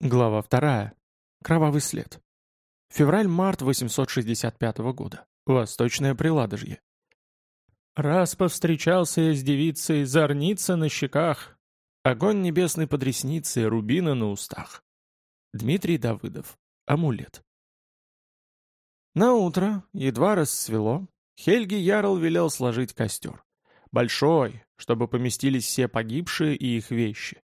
Глава вторая. Кровавый след. Февраль-март 865 года. Восточное Приладожье. Раз повстречался я с девицей, зорница на щеках, огонь небесный под ресницей, рубины на устах. Дмитрий Давыдов. Амулет. На утро, едва рассвело, Хельги Ярл велел сложить костер. Большой, чтобы поместились все погибшие и их вещи.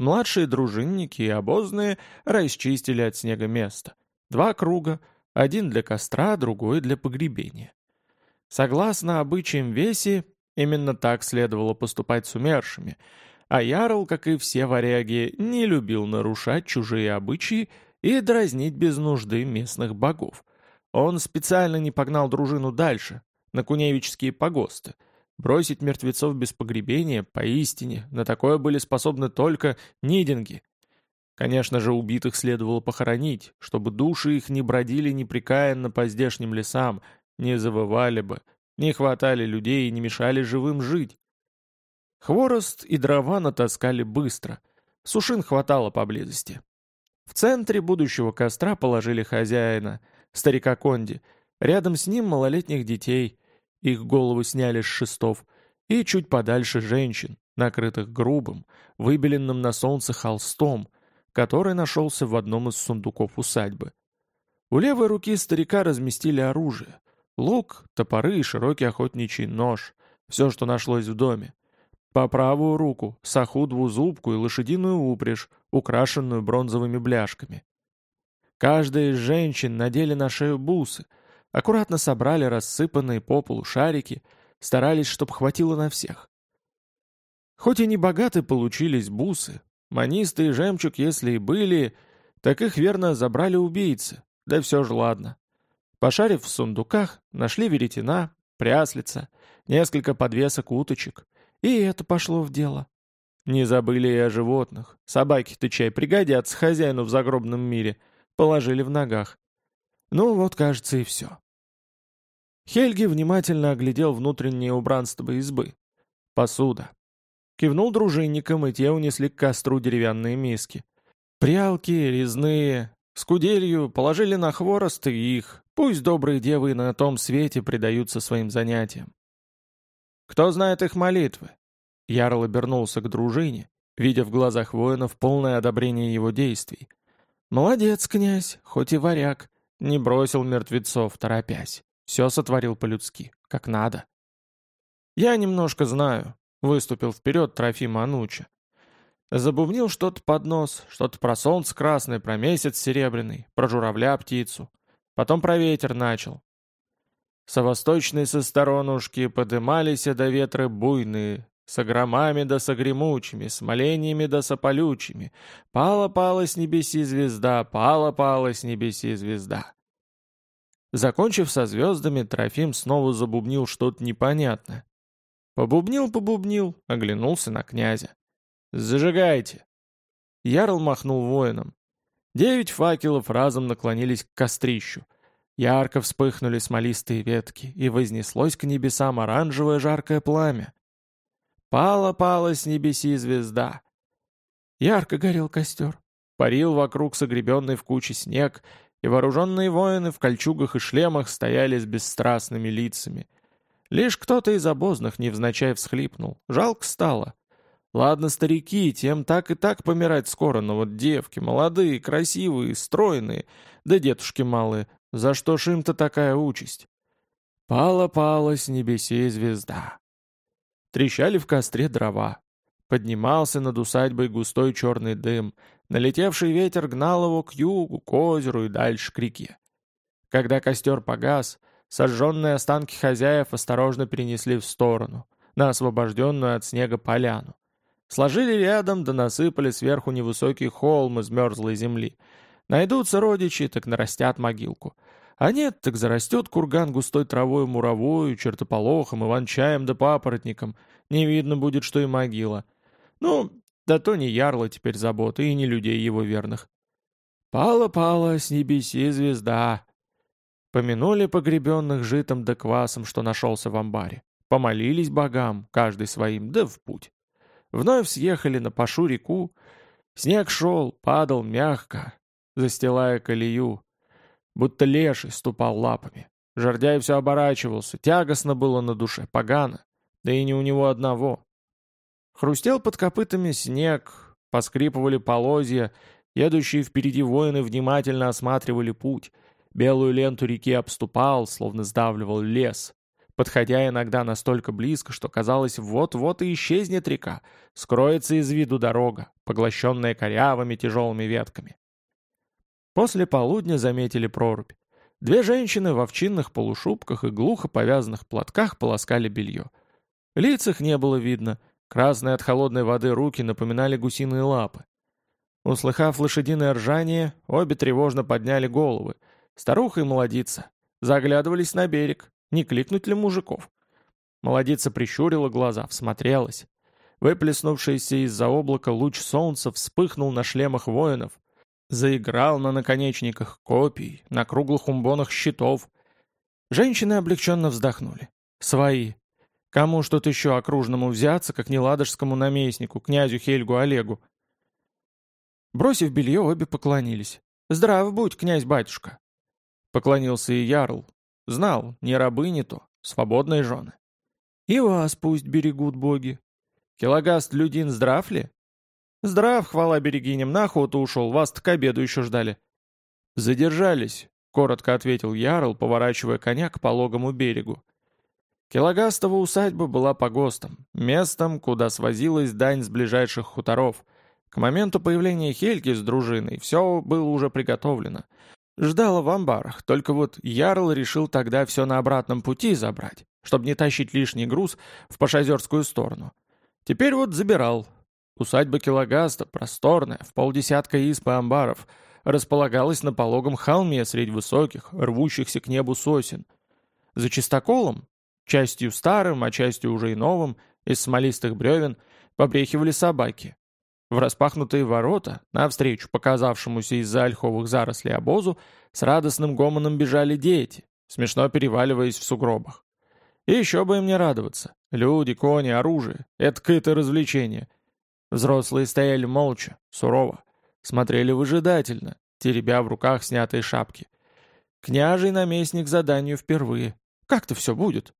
Младшие дружинники и обозные расчистили от снега место. Два круга, один для костра, другой для погребения. Согласно обычаям Веси, именно так следовало поступать с умершими, а Ярл, как и все варяги, не любил нарушать чужие обычаи и дразнить без нужды местных богов. Он специально не погнал дружину дальше, на куневические погосты – Бросить мертвецов без погребения, поистине, на такое были способны только нидинги. Конечно же, убитых следовало похоронить, чтобы души их не бродили непрекаянно по здешним лесам, не завывали бы, не хватали людей и не мешали живым жить. Хворост и дрова натаскали быстро. Сушин хватало поблизости. В центре будущего костра положили хозяина, старика Конди. Рядом с ним малолетних детей, их головы сняли с шестов, и чуть подальше женщин, накрытых грубым, выбеленным на солнце холстом, который нашелся в одном из сундуков усадьбы. У левой руки старика разместили оружие. Лук, топоры и широкий охотничий нож. Все, что нашлось в доме. По правую руку — саху двузубку и лошадиную упряжь, украшенную бронзовыми бляшками. Каждая из женщин надели на шею бусы — Аккуратно собрали рассыпанные по полу шарики, старались, чтоб хватило на всех. Хоть и не богаты получились бусы, манисты и жемчуг, если и были, так их верно забрали убийцы, да все же ладно. Пошарив в сундуках, нашли веретена, пряслица, несколько подвесок уточек, и это пошло в дело. Не забыли и о животных. Собаки-то чай пригодятся хозяину в загробном мире. Положили в ногах. Ну вот, кажется, и все. Хельги внимательно оглядел внутреннее убранство избы. Посуда. Кивнул дружинникам, и те унесли к костру деревянные миски. Прялки, резные, с куделью положили на хворост и их. Пусть добрые девы на том свете предаются своим занятиям. «Кто знает их молитвы?» Ярл обернулся к дружине, видя в глазах воинов полное одобрение его действий. «Молодец, князь, хоть и варяг. Не бросил мертвецов, торопясь. Все сотворил по-людски, как надо. «Я немножко знаю», — выступил вперед Трофим Ануча. Забубнил что-то под нос, что-то про солнце красное, про месяц серебряный, про журавля-птицу. Потом про ветер начал. Со восточной со сторонушки подымались до ветры буйные, с громами да с гремучими, с молениями да с. Пала-пала с небеси звезда, пала-пала с небеси звезда. Закончив со звездами, Трофим снова забубнил что-то непонятное. Побубнил-побубнил, оглянулся на князя. «Зажигайте!» Ярл махнул воинам. Девять факелов разом наклонились к кострищу. Ярко вспыхнули смолистые ветки, и вознеслось к небесам оранжевое жаркое пламя. Пала-пала с небеси звезда. Ярко горел костер. Парил вокруг согребенный в куче снег, и вооруженные воины в кольчугах и шлемах стояли с бесстрастными лицами. Лишь кто-то из обозных невзначай всхлипнул. Жалко стало. Ладно, старики, тем так и так помирать скоро, но вот девки, молодые, красивые, стройные, да дедушки малые, за что ж им-то такая участь? Пала-пала с небесей звезда. Трещали в костре дрова. Поднимался над усадьбой густой черный дым. Налетевший ветер гнал его к югу, к озеру и дальше к реке. Когда костер погас, сожженные останки хозяев осторожно перенесли в сторону, на освобожденную от снега поляну. Сложили рядом, да насыпали сверху невысокий холм из мерзлой земли. Найдутся родичи, так нарастят могилку. А нет, так зарастет курган густой травой муровою, чертополохом, иван-чаем да папоротником. Не видно будет, что и могила. Ну, да то не ярло теперь заботы, и не людей его верных. Пала-пала с небеси звезда. Помянули погребенных житом да квасом, что нашелся в амбаре. Помолились богам, каждый своим, да в путь. Вновь съехали на Пашу реку, Снег шел, падал мягко, застилая колею, будто леший ступал лапами. Жордяй все оборачивался, тягостно было на душе, погано, да и не у него одного. Хрустел под копытами снег, поскрипывали полозья, едущие впереди воины внимательно осматривали путь, белую ленту реки обступал, словно сдавливал лес, подходя иногда настолько близко, что казалось, вот-вот и исчезнет река, скроется из виду дорога, поглощенная корявыми тяжелыми ветками. После полудня заметили прорубь. Две женщины в овчинных полушубках и глухо повязанных платках полоскали белье. Лиц их не было видно, красные от холодной воды руки напоминали гусиные лапы. Услыхав лошадиное ржание, обе тревожно подняли головы. Старуха и молодица. Заглядывались на берег, не кликнуть ли мужиков. Молодица прищурила глаза, всмотрелась. Выплеснувшийся из-за облака луч солнца вспыхнул на шлемах воинов, Заиграл на наконечниках копий, на круглых умбонах щитов. Женщины облегченно вздохнули. Свои. Кому что-то еще окружному взяться, как не ладожскому наместнику, князю Хельгу Олегу. Бросив белье, обе поклонились. «Здрав будь, князь-батюшка!» Поклонился и Ярл. Знал, не рабы не то, свободные жены. «И вас пусть берегут боги. Килогаст Людин здрав ли?» «Здрав, хвала берегиням, на охоту ушел, вас-то к обеду еще ждали». «Задержались», — коротко ответил Ярл, поворачивая коня к пологому берегу. Килогастова усадьба была погостом, местом, куда свозилась дань с ближайших хуторов. К моменту появления Хельги с дружиной все было уже приготовлено. Ждала в амбарах, только вот Ярл решил тогда все на обратном пути забрать, чтобы не тащить лишний груз в Пашозерскую сторону. Теперь вот забирал, Усадьба Килогаста, просторная, в полдесятка исп и амбаров, располагалась на пологом холме среди высоких, рвущихся к небу сосен. За чистоколом, частью старым, а частью уже и новым, из смолистых бревен, побрехивали собаки. В распахнутые ворота, навстречу показавшемуся из-за ольховых зарослей обозу, с радостным гомоном бежали дети, смешно переваливаясь в сугробах. И еще бы им не радоваться. Люди, кони, оружие — это какое-то развлечение — Взрослые стояли молча, сурово, смотрели выжидательно, теребя в руках снятые шапки. Княжий наместник заданию впервые. Как-то все будет.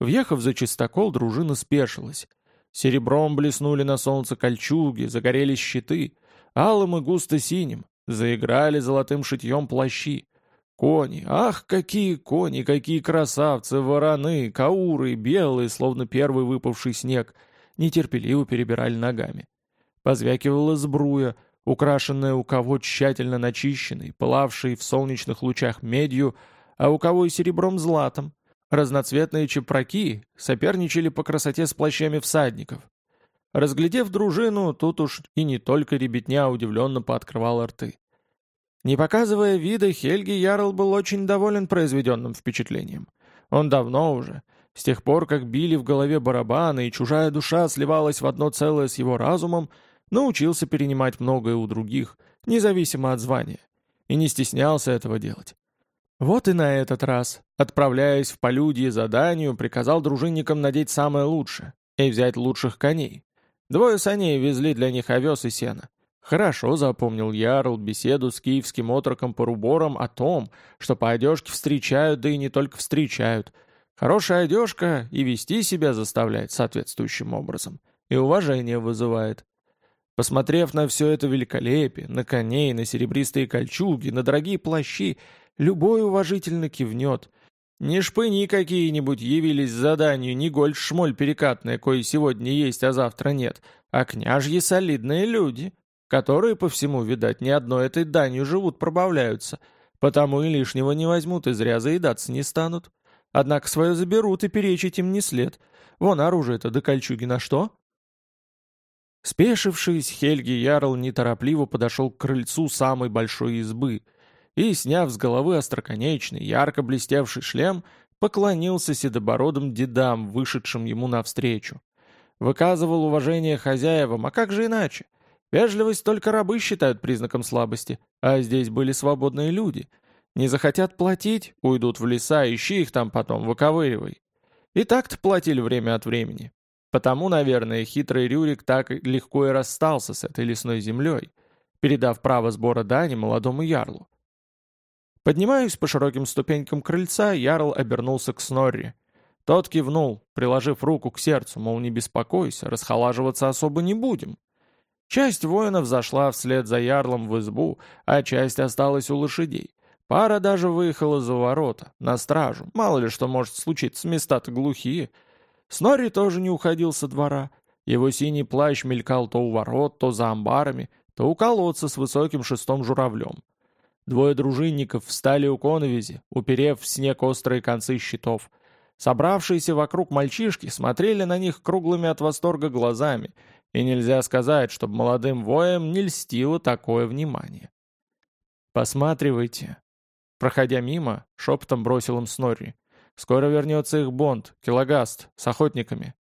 Въехав за чистокол, дружина спешилась. Серебром блеснули на солнце кольчуги, загорелись щиты, алым и густо-синим, заиграли золотым шитьем плащи. Кони, ах, какие кони, какие красавцы, вороны, кауры, белые, словно первый выпавший снег — нетерпеливо перебирали ногами. Позвякивала сбруя, украшенная у кого тщательно начищенной, пылавшей в солнечных лучах медью, а у кого и серебром златом. Разноцветные чепраки соперничали по красоте с плащами всадников. Разглядев дружину, тут уж и не только ребятня удивленно пооткрывала рты. Не показывая вида, Хельги Ярл был очень доволен произведенным впечатлением. Он давно уже, с тех пор, как били в голове барабаны, и чужая душа сливалась в одно целое с его разумом, научился перенимать многое у других, независимо от звания, и не стеснялся этого делать. Вот и на этот раз, отправляясь в полюдье заданию, приказал дружинникам надеть самое лучшее и взять лучших коней. Двое саней везли для них овес и сено. Хорошо запомнил Ярл беседу с киевским отроком по руборам о том, что по одежке встречают, да и не только встречают – Хорошая одежка и вести себя заставляет соответствующим образом, и уважение вызывает. Посмотрев на все это великолепие, на коней, на серебристые кольчуги, на дорогие плащи, любой уважительно кивнет. Не шпыни какие-нибудь явились заданию, не гольд-шмоль перекатная, кое сегодня есть, а завтра нет, а княжьи солидные люди, которые, по всему, видать, ни одной этой данью живут, пробавляются, потому и лишнего не возьмут и зря заедаться не станут. Однако свое заберут и перечить им не след. Вон оружие-то до кольчуги на что? Спешившись, Хельги Ярл неторопливо подошел к крыльцу самой большой избы и, сняв с головы остроконечный, ярко блестевший шлем, поклонился седобородым дедам, вышедшим ему навстречу. Выказывал уважение хозяевам, а как же иначе? Вежливость только рабы считают признаком слабости, а здесь были свободные люди — не захотят платить, уйдут в леса, ищи их там потом, выковыривай. И так-то платили время от времени. Потому, наверное, хитрый Рюрик так легко и расстался с этой лесной землей, передав право сбора дани молодому ярлу. Поднимаясь по широким ступенькам крыльца, ярл обернулся к Снорри. Тот кивнул, приложив руку к сердцу, мол, не беспокойся, расхолаживаться особо не будем. Часть воинов зашла вслед за ярлом в избу, а часть осталась у лошадей. Пара даже выехала за ворота, на стражу. Мало ли что может случиться, места-то глухие. Снорри тоже не уходил со двора. Его синий плащ мелькал то у ворот, то за амбарами, то у колодца с высоким шестом журавлем. Двое дружинников встали у коновизи, уперев в снег острые концы щитов — Собравшиеся вокруг мальчишки смотрели на них круглыми от восторга глазами, и нельзя сказать, чтобы молодым воям не льстило такое внимание. «Посматривайте». Проходя мимо, шепотом бросил им Снорри. «Скоро вернется их Бонд, Килогаст, с охотниками.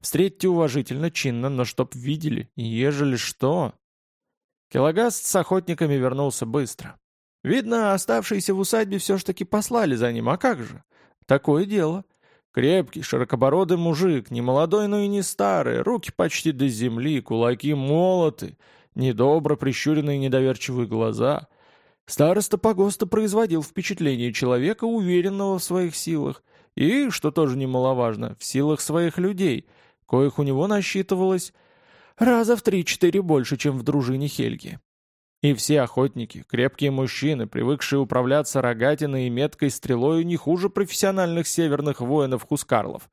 Встретьте уважительно, чинно, но чтоб видели, ежели что...» Килогаст с охотниками вернулся быстро. Видно, оставшиеся в усадьбе все ж таки послали за ним, а как же? Такое дело. Крепкий, широкобородый мужик, не молодой, но и не старый, руки почти до земли, кулаки молоты, недобро прищуренные недоверчивые глаза. Староста погоста производил впечатление человека, уверенного в своих силах, и, что тоже немаловажно, в силах своих людей, коих у него насчитывалось раза в три-четыре больше, чем в дружине Хельги. И все охотники, крепкие мужчины, привыкшие управляться рогатиной и меткой стрелой не хуже профессиональных северных воинов-хускарлов.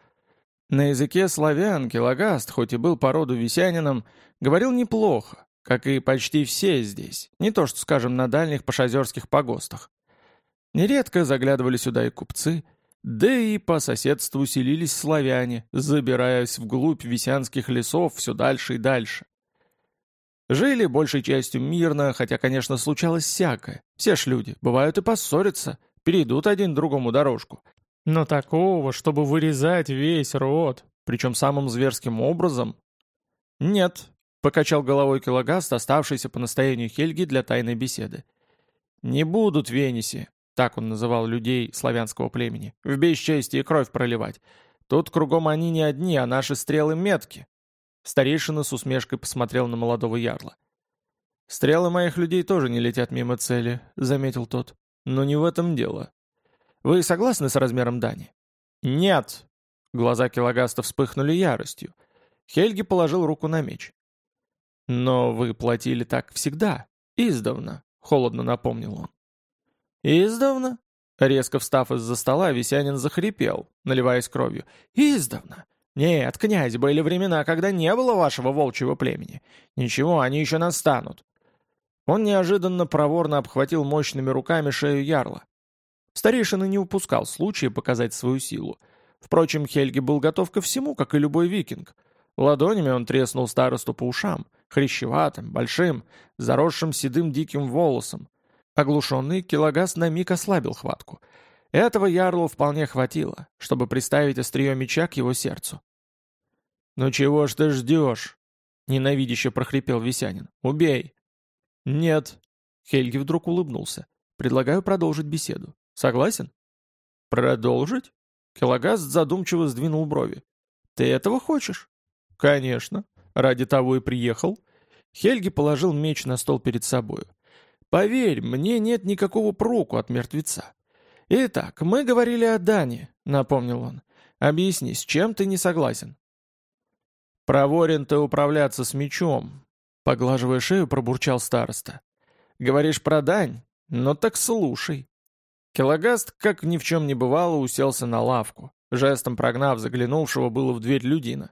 На языке славян Килогаст, хоть и был по роду висянином, говорил неплохо, как и почти все здесь, не то что, скажем, на дальних пошазерских погостах. Нередко заглядывали сюда и купцы, да и по соседству селились славяне, забираясь вглубь висянских лесов все дальше и дальше. Жили большей частью мирно, хотя, конечно, случалось всякое. Все ж люди, бывают и поссорятся, перейдут один другому дорожку. Но такого, чтобы вырезать весь род, причем самым зверским образом... Нет, покачал головой Килогаст, оставшийся по настоянию Хельги для тайной беседы. Не будут Венеси, так он называл людей славянского племени, в бесчестие кровь проливать. Тут кругом они не одни, а наши стрелы метки. Старейшина с усмешкой посмотрел на молодого ярла. «Стрелы моих людей тоже не летят мимо цели», — заметил тот. «Но не в этом дело. Вы согласны с размером дани?» «Нет!» Глаза Килогаста вспыхнули яростью. Хельги положил руку на меч. «Но вы платили так всегда, издавна», — холодно напомнил он. «Издавна?» Резко встав из-за стола, Весянин захрипел, наливаясь кровью. «Издавна! «Нет, князь, были времена, когда не было вашего волчьего племени. Ничего, они еще настанут». Он неожиданно проворно обхватил мощными руками шею ярла. Старейшина не упускал случая показать свою силу. Впрочем, Хельги был готов ко всему, как и любой викинг. Ладонями он треснул старосту по ушам, хрящеватым, большим, заросшим седым диким волосом. Оглушенный, Килогас на миг ослабил хватку — этого ярлу вполне хватило, чтобы приставить острие меча к его сердцу. «Ну чего ж ты ждешь?» — ненавидяще прохрипел Висянин. «Убей!» «Нет». Хельги вдруг улыбнулся. «Предлагаю продолжить беседу. Согласен?» «Продолжить?» Келогаст задумчиво сдвинул брови. «Ты этого хочешь?» «Конечно. Ради того и приехал». Хельги положил меч на стол перед собою. «Поверь, мне нет никакого проку от мертвеца. «Итак, мы говорили о Дане», — напомнил он. «Объясни, с чем ты не согласен?» «Проворен ты управляться с мечом», — поглаживая шею, пробурчал староста. «Говоришь про дань? Ну так слушай». Келогаст, как ни в чем не бывало, уселся на лавку, жестом прогнав заглянувшего было в дверь людина.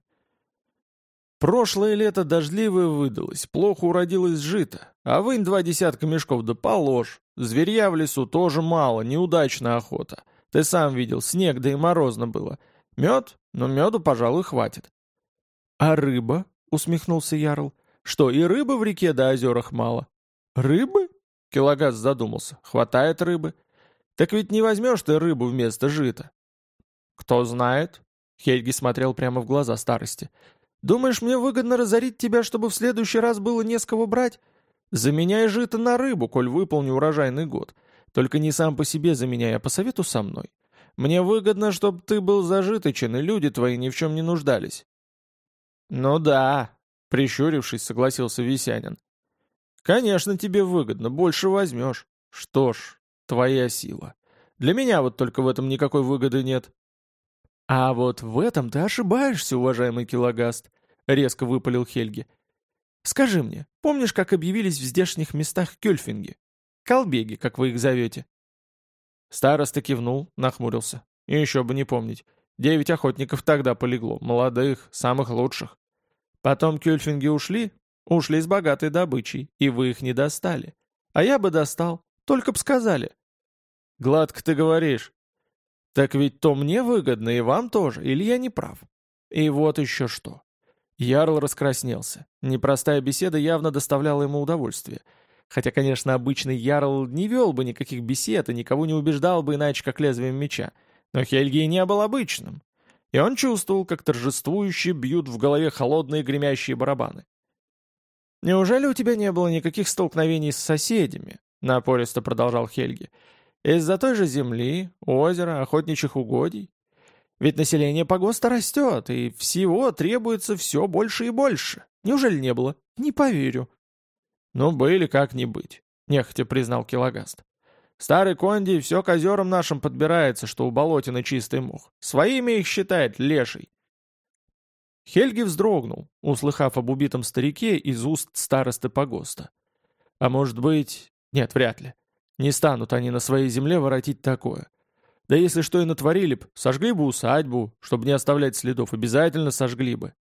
Прошлое лето дождливое выдалось, плохо уродилось жито, а вынь два десятка мешков да положь. Зверья в лесу тоже мало, неудачная охота. Ты сам видел, снег да и морозно было. Мед? Ну меду, пожалуй, хватит. А рыба? Усмехнулся Ярл. Что, и рыбы в реке да озерах мало? Рыбы? Килогаз задумался. Хватает рыбы. Так ведь не возьмешь ты рыбу вместо жита. Кто знает? Хельги смотрел прямо в глаза старости. Думаешь, мне выгодно разорить тебя, чтобы в следующий раз было не с кого брать? Заменяй жито на рыбу, коль выполню урожайный год. Только не сам по себе заменяй, а по совету со мной. Мне выгодно, чтобы ты был зажиточен, и люди твои ни в чем не нуждались. «Ну да», — прищурившись, согласился Висянин. «Конечно, тебе выгодно, больше возьмешь. Что ж, твоя сила. Для меня вот только в этом никакой выгоды нет». «А вот в этом ты ошибаешься, уважаемый Килогаст», — резко выпалил Хельги. «Скажи мне, помнишь, как объявились в здешних местах кёльфинги? Колбеги, как вы их зовете?» Староста кивнул, нахмурился. И еще бы не помнить. Девять охотников тогда полегло, молодых, самых лучших. Потом кюльфинги ушли, ушли с богатой добычей, и вы их не достали. А я бы достал, только б сказали. Гладко ты говоришь. Так ведь то мне выгодно, и вам тоже, или я не прав? И вот еще что. Ярл раскраснелся. Непростая беседа явно доставляла ему удовольствие. Хотя, конечно, обычный Ярл не вел бы никаких бесед и никого не убеждал бы иначе, как лезвием меча. Но Хельги не был обычным. И он чувствовал, как торжествующе бьют в голове холодные гремящие барабаны. «Неужели у тебя не было никаких столкновений с соседями?» — напористо продолжал Хельги. «Из-за той же земли, озера, охотничьих угодий? Ведь население погоста растет, и всего требуется все больше и больше. Неужели не было? Не поверю». «Ну, были как не быть», — нехотя признал Килогаст. Старый Конди все к озерам нашим подбирается, что у болотина чистый мух. Своими их считает леший. Хельги вздрогнул, услыхав об убитом старике из уст старосты погоста. А может быть... Нет, вряд ли. Не станут они на своей земле воротить такое. Да если что и натворили б, сожгли бы усадьбу, чтобы не оставлять следов, обязательно сожгли бы.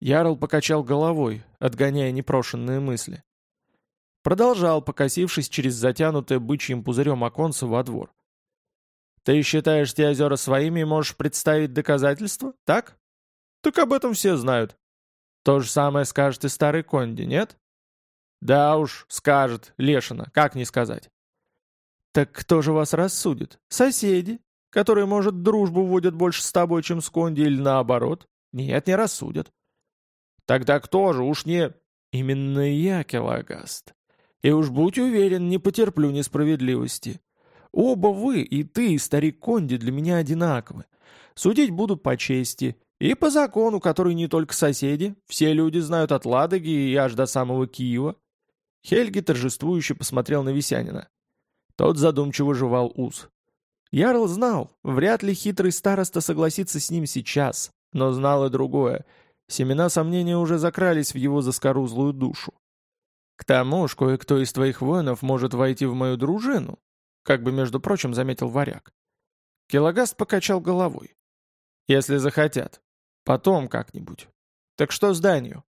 Ярл покачал головой, отгоняя непрошенные мысли. Продолжал, покосившись через затянутое бычьим пузырем оконце во двор. «Ты считаешь те озера своими и можешь представить доказательства, так? Так об этом все знают. То же самое скажет и старый Конди, нет?» «Да уж, скажет, Лешина, как не сказать?» «Так кто же вас рассудит? Соседи, которые, может, дружбу вводят больше с тобой, чем с Конди, или наоборот? Нет, не рассудят». «Тогда кто же, уж не...» «Именно я, Келагаст. И уж будь уверен, не потерплю несправедливости. Оба вы, и ты, и старик Конди, для меня одинаковы. Судить буду по чести и по закону, который не только соседи, все люди знают от Ладоги и аж до самого Киева. Хельги торжествующе посмотрел на Висянина. Тот задумчиво жевал ус. Ярл знал, вряд ли хитрый староста согласится с ним сейчас, но знал и другое. Семена сомнения уже закрались в его заскорузлую душу. К тому ж кое-кто из твоих воинов может войти в мою дружину, как бы, между прочим, заметил варяг. Килогаст покачал головой. Если захотят. Потом как-нибудь. Так что с данью?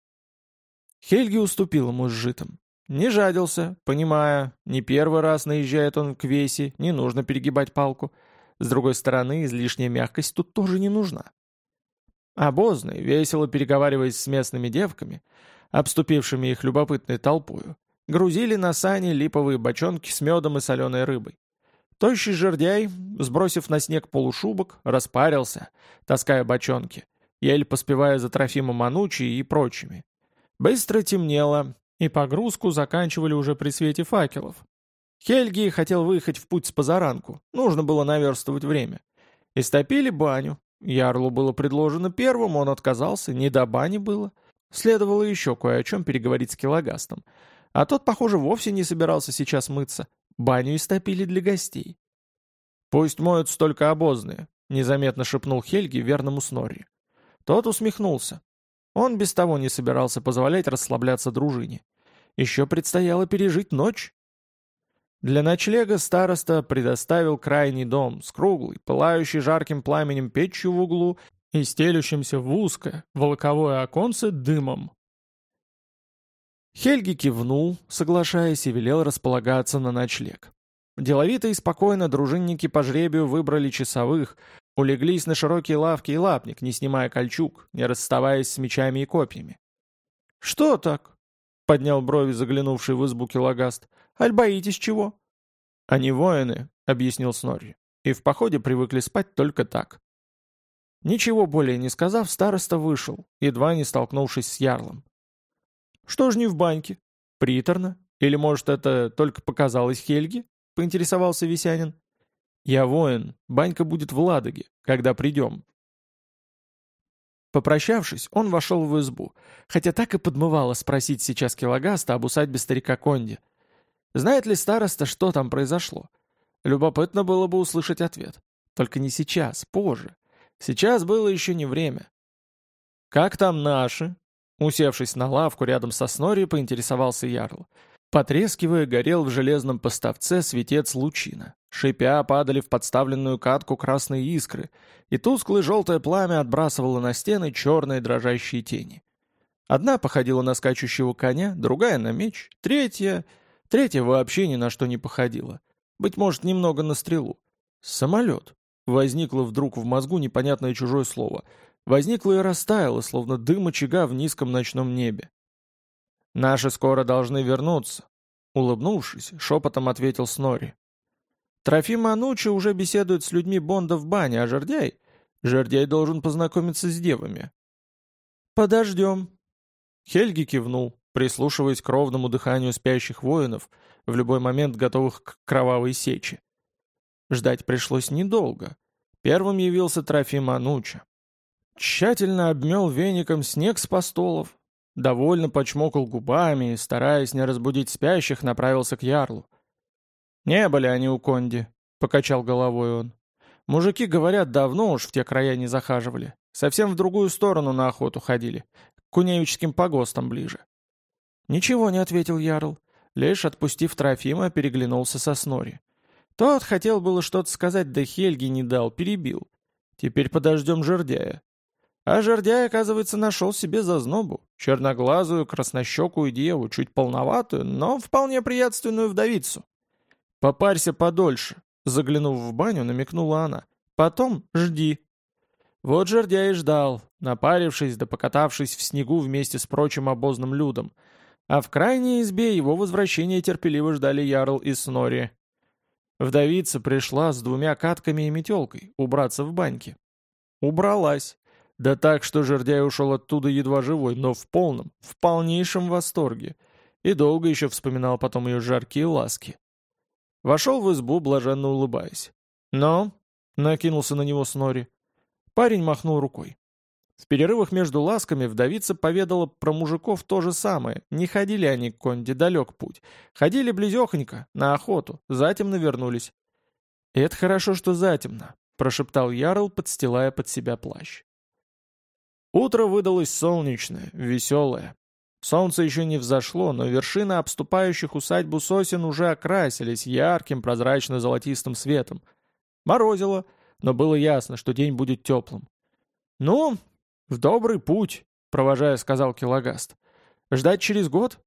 Хельги уступил ему с житом. Не жадился, понимая, не первый раз наезжает он к весе, не нужно перегибать палку. С другой стороны, излишняя мягкость тут тоже не нужна. Обозный, весело переговариваясь с местными девками, обступившими их любопытной толпою, грузили на сани липовые бочонки с медом и соленой рыбой. Тощий жердяй, сбросив на снег полушубок, распарился, таская бочонки, еле поспевая за Трофимом Анучи и прочими. Быстро темнело, и погрузку заканчивали уже при свете факелов. Хельги хотел выехать в путь с позаранку, нужно было наверстывать время. Истопили баню. Ярлу было предложено первым, он отказался, не до бани было. Следовало еще кое о чем переговорить с Килогастом. А тот, похоже, вовсе не собирался сейчас мыться. Баню истопили для гостей. «Пусть моются только обозные», — незаметно шепнул Хельги верному Снорри. Тот усмехнулся. Он без того не собирался позволять расслабляться дружине. Еще предстояло пережить ночь. Для ночлега староста предоставил крайний дом с круглой, пылающей жарким пламенем печью в углу и стелющимся в узкое, волоковое оконце дымом. Хельги кивнул, соглашаясь, и велел располагаться на ночлег. Деловито и спокойно дружинники по жребию выбрали часовых, улеглись на широкие лавки и лапник, не снимая кольчуг, не расставаясь с мечами и копьями. «Что так?» — поднял брови заглянувший в избу Килогаст. «Аль боитесь чего?» «Они воины», — объяснил Снорри, — «и в походе привыкли спать только так. Ничего более не сказав, староста вышел, едва не столкнувшись с ярлом. «Что ж не в баньке? Приторно? Или, может, это только показалось Хельге?» — поинтересовался Висянин. «Я воин. Банька будет в Ладоге, когда придем. Попрощавшись, он вошел в избу, хотя так и подмывало спросить сейчас Килогаста об усадьбе старика Конди. Знает ли староста, что там произошло? Любопытно было бы услышать ответ. Только не сейчас, позже. Сейчас было еще не время. «Как там наши?» Усевшись на лавку рядом со Снори, поинтересовался Ярл. Потрескивая, горел в железном поставце светец лучина. Шипя падали в подставленную катку красные искры, и тусклое желтое пламя отбрасывало на стены черные дрожащие тени. Одна походила на скачущего коня, другая — на меч, третья... Третья вообще ни на что не походила. Быть может, немного на стрелу. Самолет. Возникло вдруг в мозгу непонятное чужое слово. Возникло и растаяло, словно дым очага в низком ночном небе. «Наши скоро должны вернуться», — улыбнувшись, шепотом ответил Снори. «Трофим Анучи уже беседует с людьми Бонда в бане, а Жердяй? Жердяй должен познакомиться с девами». «Подождем». Хельги кивнул, прислушиваясь к ровному дыханию спящих воинов, в любой момент готовых к кровавой сече. Ждать пришлось недолго. Первым явился Трофим Ануча. Тщательно обмел веником снег с постолов, довольно почмокал губами и, стараясь не разбудить спящих, направился к ярлу. «Не были они у Конди», — покачал головой он. «Мужики, говорят, давно уж в те края не захаживали. Совсем в другую сторону на охоту ходили, к куневическим погостам ближе». «Ничего не ответил Ярл, лишь, отпустив Трофима, переглянулся со Снори. Тот хотел было что-то сказать, да Хельги не дал, перебил. Теперь подождем жердяя. А жердяй, оказывается, нашел себе зазнобу. Черноглазую, краснощекую деву, чуть полноватую, но вполне приятственную вдовицу. «Попарься подольше», — заглянув в баню, намекнула она. «Потом жди». Вот жердяй и ждал, напарившись да покатавшись в снегу вместе с прочим обозным людом. А в крайней избе его возвращения терпеливо ждали Ярл и Снори. Вдовица пришла с двумя катками и метелкой убраться в баньке. Убралась. Да так, что жердяй ушел оттуда едва живой, но в полном, в полнейшем восторге. И долго еще вспоминал потом ее жаркие ласки. Вошел в избу, блаженно улыбаясь. «Но?» — накинулся на него Снори. Парень махнул рукой. В перерывах между ласками вдовица поведала про мужиков то же самое. Не ходили они к Конде далек путь. Ходили близехонько, на охоту, затемно вернулись. «Это хорошо, что затемно», — прошептал Ярл, подстилая под себя плащ. Утро выдалось солнечное, веселое. Солнце еще не взошло, но вершины обступающих усадьбу сосен уже окрасились ярким прозрачно-золотистым светом. Морозило, но было ясно, что день будет теплым. «Ну, в добрый путь», — провожая, сказал Килогаст. «Ждать через год?»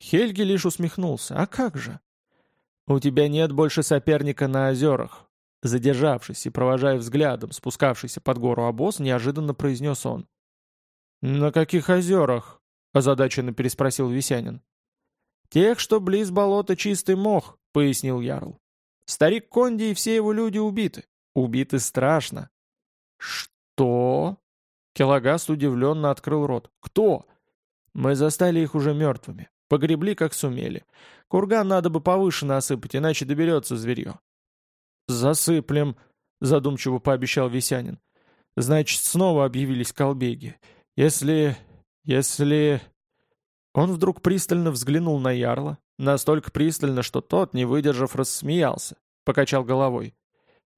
Хельги лишь усмехнулся. «А как же?» «У тебя нет больше соперника на озерах», Задержавшись и провожая взглядом спускавшийся под гору обоз, неожиданно произнес он. «На каких озерах?» — озадаченно переспросил Весянин. «Тех, что близ болота чистый мох», — пояснил Ярл. «Старик Конди и все его люди убиты. Убиты страшно». «Что?» Келогаст удивленно открыл рот. «Кто?» «Мы застали их уже мертвыми. Погребли, как сумели. Курган надо бы повыше насыпать, иначе доберется зверье. «Засыплем», — задумчиво пообещал Весянин. «Значит, снова объявились колбеги. Если... если...» Он вдруг пристально взглянул на Ярла, настолько пристально, что тот, не выдержав, рассмеялся, покачал головой.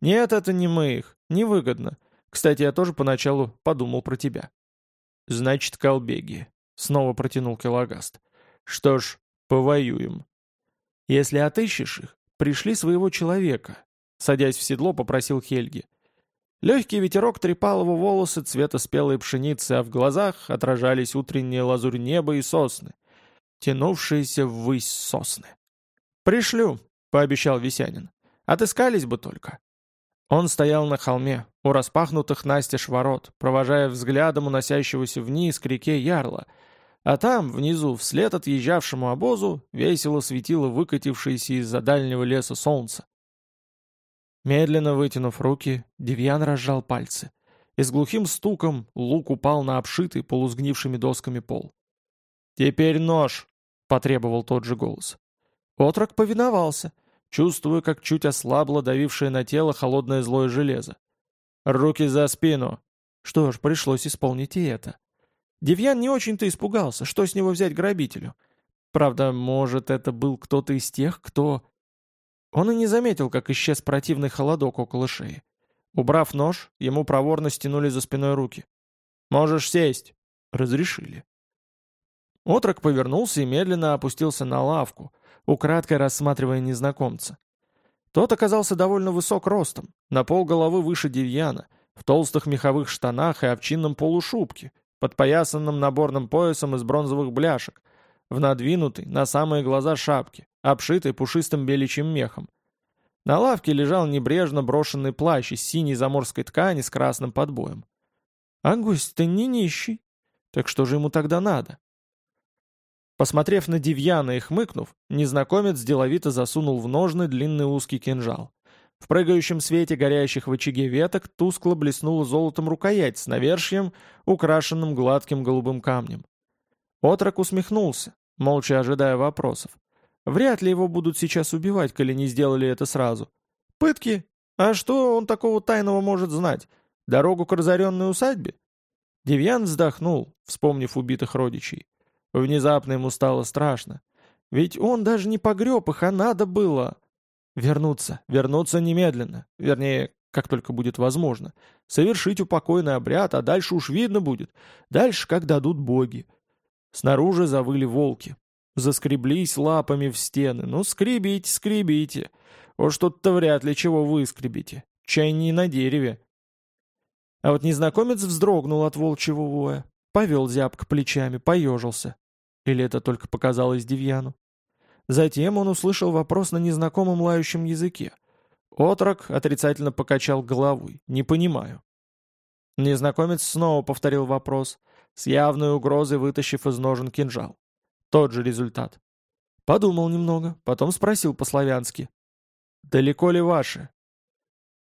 «Нет, это не мы их, невыгодно. Кстати, я тоже поначалу подумал про тебя». «Значит, колбеги», — снова протянул Келогаст. «Что ж, повоюем. Если отыщешь их, пришли своего человека, Садясь в седло, попросил Хельги. Легкий ветерок трепал его волосы цвета спелой пшеницы, а в глазах отражались утренняя лазурь неба и сосны, тянувшиеся ввысь сосны. «Пришлю», — пообещал Весянин. «Отыскались бы только». Он стоял на холме, у распахнутых настежь ворот, провожая взглядом уносящегося вниз к реке Ярла, а там, внизу, вслед отъезжавшему обозу, весело светило выкатившееся из-за дальнего леса солнце. Медленно вытянув руки, Девьян разжал пальцы. И с глухим стуком лук упал на обшитый полусгнившими досками пол. «Теперь нож!» — потребовал тот же голос. Отрок повиновался, чувствуя, как чуть ослабло давившее на тело холодное злое железо. «Руки за спину!» Что ж, пришлось исполнить и это. Девьян не очень-то испугался, что с него взять грабителю. Правда, может, это был кто-то из тех, кто... Он и не заметил, как исчез противный холодок около шеи. Убрав нож, ему проворно стянули за спиной руки. «Можешь сесть!» Разрешили. Отрок повернулся и медленно опустился на лавку, украдкой рассматривая незнакомца. Тот оказался довольно высок ростом, на пол головы выше Девьяна, в толстых меховых штанах и овчинном полушубке, подпоясанном наборным поясом из бронзовых бляшек, в надвинутой на самые глаза шапке, обшитой пушистым беличьим мехом. На лавке лежал небрежно брошенный плащ из синей заморской ткани с красным подбоем. А гость-то не нищий. Так что же ему тогда надо? Посмотрев на Девьяна и хмыкнув, незнакомец деловито засунул в ножны длинный узкий кинжал. В прыгающем свете горящих в очаге веток тускло блеснула золотом рукоять с навершием, украшенным гладким голубым камнем. Отрок усмехнулся, молча ожидая вопросов. Вряд ли его будут сейчас убивать, коли не сделали это сразу. Пытки? А что он такого тайного может знать? Дорогу к разоренной усадьбе? Девьян вздохнул, вспомнив убитых родичей. Внезапно ему стало страшно. Ведь он даже не погреб их, а надо было. Вернуться, вернуться немедленно. Вернее, как только будет возможно. Совершить упокойный обряд, а дальше уж видно будет. Дальше, как дадут боги. Снаружи завыли волки. Заскреблись лапами в стены. Ну, скребите, скребите. Уж тут-то вряд ли чего вы скребите. Чай не на дереве. А вот незнакомец вздрогнул от волчьего воя, повел зябко плечами, поежился. Или это только показалось Девьяну? Затем он услышал вопрос на незнакомом лающем языке. Отрок отрицательно покачал головой. «Не понимаю». Незнакомец снова повторил вопрос, с явной угрозой вытащив из ножен кинжал. Тот же результат. Подумал немного, потом спросил по-славянски. «Далеко ли ваши?»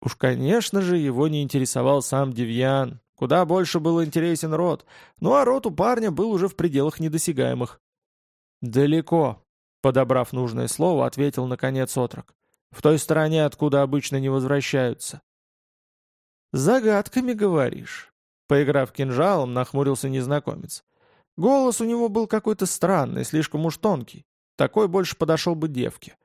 Уж, конечно же, его не интересовал сам Девьян. Куда больше был интересен рот. Ну а рот у парня был уже в пределах недосягаемых. «Далеко», — подобрав нужное слово, ответил наконец отрок. «В той стороне, откуда обычно не возвращаются». «Загадками, говоришь?» Поиграв кинжалом, нахмурился незнакомец. Голос у него был какой-то странный, слишком уж тонкий. Такой больше подошел бы девке.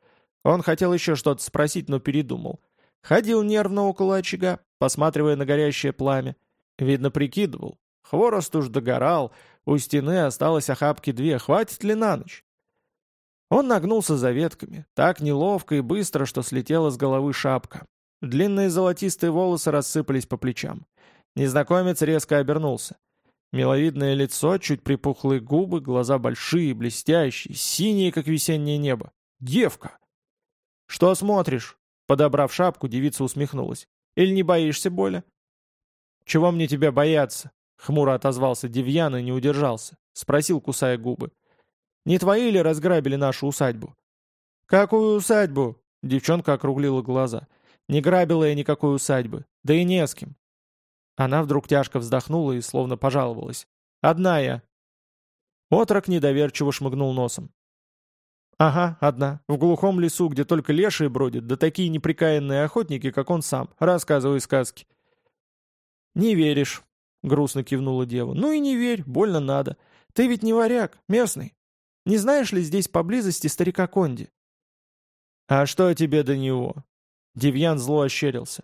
Он хотел еще что-то спросить, но передумал. Ходил нервно около очага, посматривая на горящее пламя. Видно, прикидывал. Хворост уж догорал, у стены осталось охапки две, хватит ли на ночь? Он нагнулся за ветками, так неловко и быстро, что слетела с головы шапка. Длинные золотистые волосы рассыпались по плечам. Незнакомец резко обернулся. Миловидное лицо, чуть припухлые губы, глаза большие, блестящие, синие, как весеннее небо. Девка! «Что смотришь?» Подобрав шапку, девица усмехнулась. «Или не боишься боли?» «Чего мне тебя бояться?» Хмуро отозвался Девьян и не удержался. Спросил, кусая губы. «Не твои ли разграбили нашу усадьбу?» «Какую усадьбу?» Девчонка округлила глаза. «Не грабила я никакой усадьбы. Да и не с кем. Она вдруг тяжко вздохнула и словно пожаловалась. «Одна я». Отрок недоверчиво шмыгнул носом. «Ага, одна. В глухом лесу, где только лешие бродят, да такие неприкаянные охотники, как он сам. Рассказывай сказки». «Не веришь», — грустно кивнула дева. «Ну и не верь, больно надо. Ты ведь не варяг, местный. Не знаешь ли здесь поблизости старика Конди?» «А что тебе до него?» Девьян зло ощерился.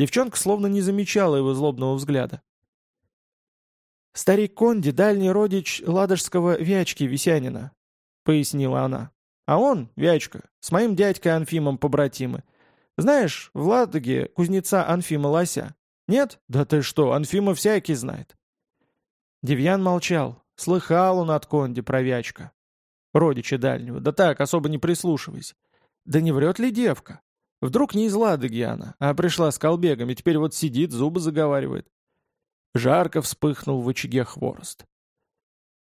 Девчонка словно не замечала его злобного взгляда. «Старик Конди — дальний родич ладожского Вячки Висянина», — пояснила она. «А он, Вячка, с моим дядькой Анфимом побратимы. Знаешь, в Ладоге кузнеца Анфима Лося. Нет? Да ты что, Анфима всякий знает». Девьян молчал. Слыхал он от Конди про Вячка. Родича дальнего. Да так, особо не прислушивайся. Да не врет ли девка? Вдруг не из Ладоги она, а пришла с колбегами, теперь вот сидит, зубы заговаривает. Жарко вспыхнул в очаге хворост.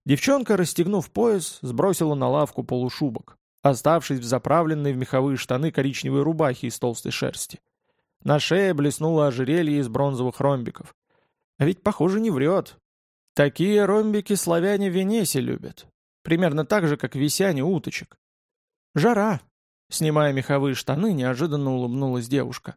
Девчонка, расстегнув пояс, сбросила на лавку полушубок, оставшись в заправленной в меховые штаны коричневой рубахе из толстой шерсти. На шее блеснуло ожерелье из бронзовых ромбиков. А ведь, похоже, не врет. Такие ромбики славяне в Венесе любят. Примерно так же, как висяне уточек. Жара, Снимая меховые штаны, неожиданно улыбнулась девушка.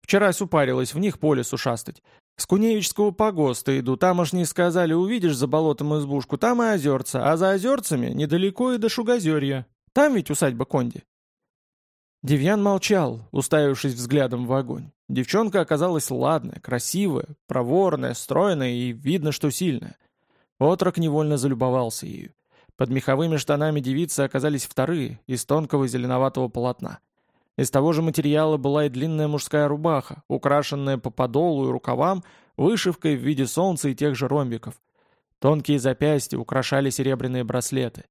Вчера упарилась в них по лесу шастать. С Куневичского погоста иду, тамошние сказали, увидишь за болотом избушку, там и озерца, а за озерцами недалеко и до Шугозерья. Там ведь усадьба Конди». Девьян молчал, уставившись взглядом в огонь. Девчонка оказалась ладная, красивая, проворная, стройная и видно, что сильная. Отрок невольно залюбовался ею. Под меховыми штанами девицы оказались вторые, из тонкого зеленоватого полотна. Из того же материала была и длинная мужская рубаха, украшенная по подолу и рукавам вышивкой в виде солнца и тех же ромбиков. Тонкие запястья украшали серебряные браслеты.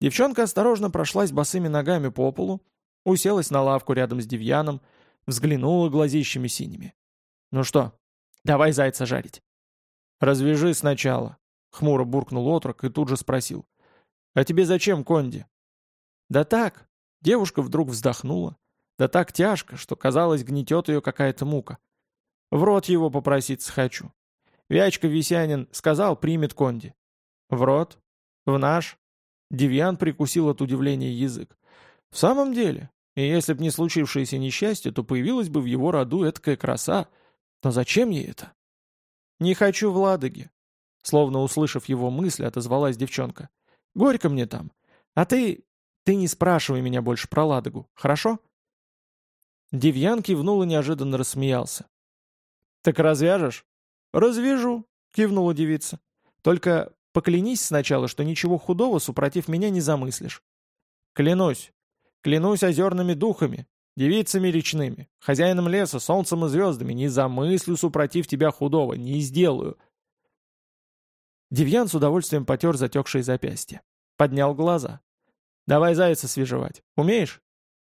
Девчонка осторожно прошлась босыми ногами по полу, уселась на лавку рядом с Девьяном, взглянула глазищами синими. «Ну что, давай зайца жарить». «Развяжи сначала», — хмуро буркнул отрок и тут же спросил. «А тебе зачем, Конди?» «Да так». Девушка вдруг вздохнула. Да так тяжко, что, казалось, гнетет ее какая-то мука. В рот его попроситься хочу. Вячка Висянин сказал, примет Конди. В рот? В наш? Девьян прикусил от удивления язык. В самом деле, и если б не случившееся несчастье, то появилась бы в его роду эткая краса. Но зачем ей это? «Не хочу в Ладоге», — словно услышав его мысли, отозвалась девчонка. «Горько мне там. А ты... ты не спрашивай меня больше про Ладогу, хорошо?» Девьян кивнул и неожиданно рассмеялся. «Так развяжешь?» «Развяжу», — кивнула девица. «Только поклянись сначала, что ничего худого супротив меня не замыслишь». «Клянусь», Клянусь озерными духами, девицами речными, хозяином леса, солнцем и звездами, не замыслю супротив тебя худого, не сделаю. Девьян с удовольствием потер затекшие запястья. Поднял глаза. «Давай зайца свежевать. Умеешь?»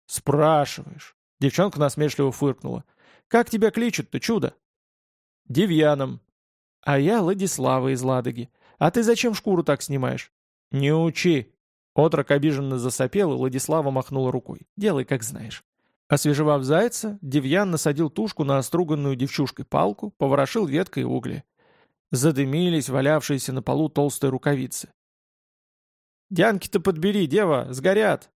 «Спрашиваешь». Девчонка насмешливо фыркнула. «Как тебя кличут-то, чудо?» «Девьяном». «А я Владислава из Ладоги. А ты зачем шкуру так снимаешь?» «Не учи», Отрок обиженно засопел, и Владислава махнула рукой. «Делай, как знаешь». Освежевав зайца, Девьян насадил тушку на оструганную девчушкой палку, поворошил веткой угли. Задымились валявшиеся на полу толстые рукавицы. «Дянки-то подбери, дева, сгорят!»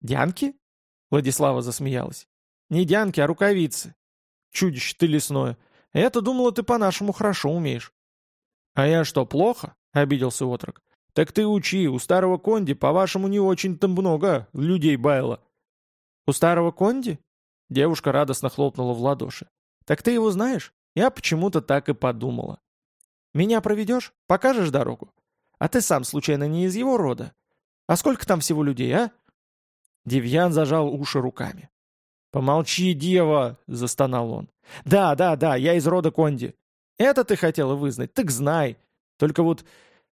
«Дянки?» — Владислава засмеялась. «Не дянки, а рукавицы. Чудище ты лесное. Я-то думала, ты по-нашему хорошо умеешь». «А я что, плохо?» — обиделся отрок. «Так ты учи, у старого Конди, по-вашему, не очень-то много людей байло». «У старого Конди?» Девушка радостно хлопнула в ладоши. «Так ты его знаешь? Я почему-то так и подумала. Меня проведешь? Покажешь дорогу? А ты сам, случайно, не из его рода? А сколько там всего людей, а?» Девьян зажал уши руками. «Помолчи, дева!» — застонал он. «Да, да, да, я из рода Конди. Это ты хотела вызнать, так знай. Только вот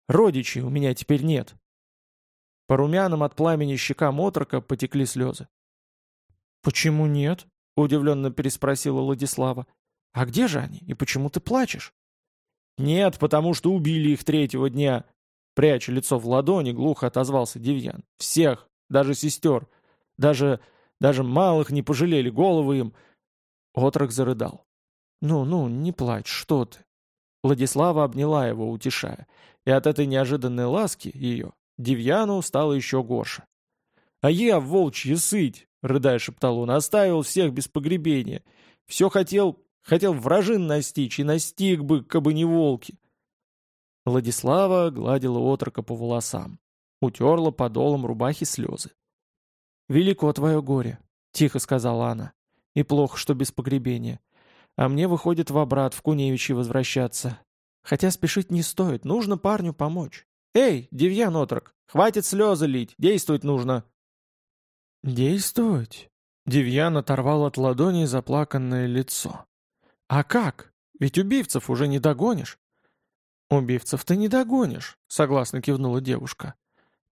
Родичей у меня теперь нет. По румянам от пламени щека отрока потекли слезы. «Почему нет?» — удивленно переспросила Владислава. «А где же они? И почему ты плачешь?» «Нет, потому что убили их третьего дня!» Пряча лицо в ладони, глухо отозвался Девьян. «Всех, даже сестер. Даже, даже малых не пожалели, головы им...» Отрок зарыдал. «Ну-ну, не плачь, что ты?» Владислава обняла его, утешая и от этой неожиданной ласки ее Девьяну стало еще горше. «А я, волчья сыть!» — рыдая шептал он, — оставил всех без погребения. Все хотел, хотел вражин настичь, и настиг бы, кабы не волки. Владислава гладила отрока по волосам, утерла подолом рубахи слезы. «Велико твое горе», — тихо сказала она, — «и плохо, что без погребения. А мне, выходит, в обрат в Куневичи возвращаться. Хотя спешить не стоит, нужно парню помочь. «Эй, Девьян отрок, хватит слезы лить, действовать нужно!» «Действовать?» Девьян оторвал от ладони заплаканное лицо. «А как? Ведь убивцев уже не догонишь». «Убивцев ты не догонишь», — согласно кивнула девушка.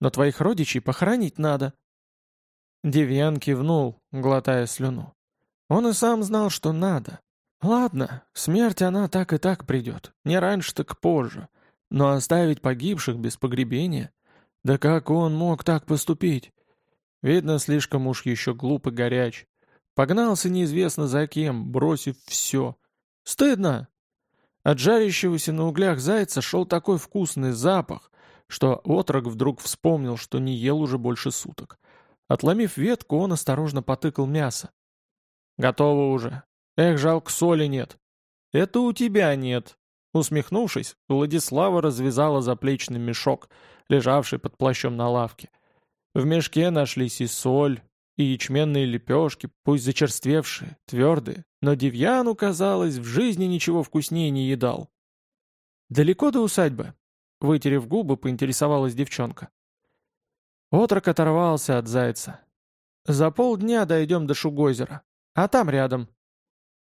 «Но твоих родичей похоронить надо». Девьян кивнул, глотая слюну. Он и сам знал, что надо. Ладно, смерть она так и так придет, не раньше, так позже. Но оставить погибших без погребения? Да как он мог так поступить? Видно, слишком уж еще глуп и горяч. Погнался неизвестно за кем, бросив все. Стыдно! От жарящегося на углях зайца шел такой вкусный запах, что отрок вдруг вспомнил, что не ел уже больше суток. Отломив ветку, он осторожно потыкал мясо. «Готово уже», Эх, жалко, соли нет. Это у тебя нет. Усмехнувшись, Владислава развязала заплечный мешок, лежавший под плащом на лавке. В мешке нашлись и соль, и ячменные лепешки, пусть зачерствевшие, твердые, но Девьяну, казалось, в жизни ничего вкуснее не едал. «Далеко до усадьбы?» — вытерев губы, поинтересовалась девчонка. Отрок оторвался от зайца. «За полдня дойдем до Шугозера, а там рядом».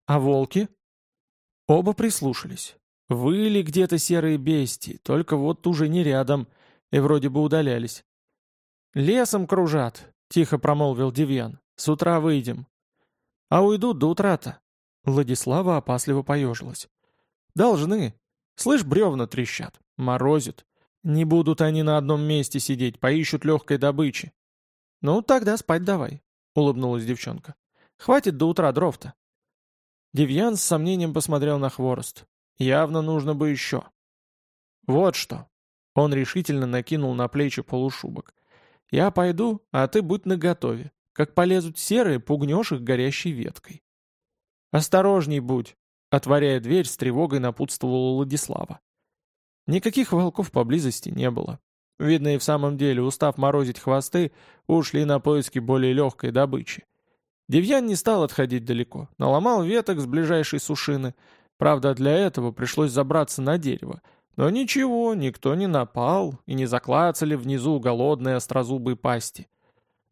«А волки?» Оба прислушались. Выли где-то серые бестии, только вот уже не рядом, и вроде бы удалялись. «Лесом кружат», — тихо промолвил Девьян. «С утра выйдем». «А уйдут до утра-то». Владислава опасливо поежилась. «Должны. Слышь, бревна трещат. Морозит. Не будут они на одном месте сидеть, поищут легкой добычи». «Ну, тогда спать давай», — улыбнулась девчонка. «Хватит до утра дров-то». Девьян с сомнением посмотрел на хворост. «Явно нужно бы еще». «Вот что». Он решительно накинул на плечи полушубок. Я пойду, а ты будь наготове. Как полезут серые, пугнешь их горящей веткой. Осторожней будь, отворяя дверь, с тревогой напутствовала Владислава. Никаких волков поблизости не было. Видно, и в самом деле, устав морозить хвосты, ушли на поиски более легкой добычи. Девьян не стал отходить далеко, наломал веток с ближайшей сушины. Правда, для этого пришлось забраться на дерево — но ничего, никто не напал и не заклацали внизу голодные острозубые пасти.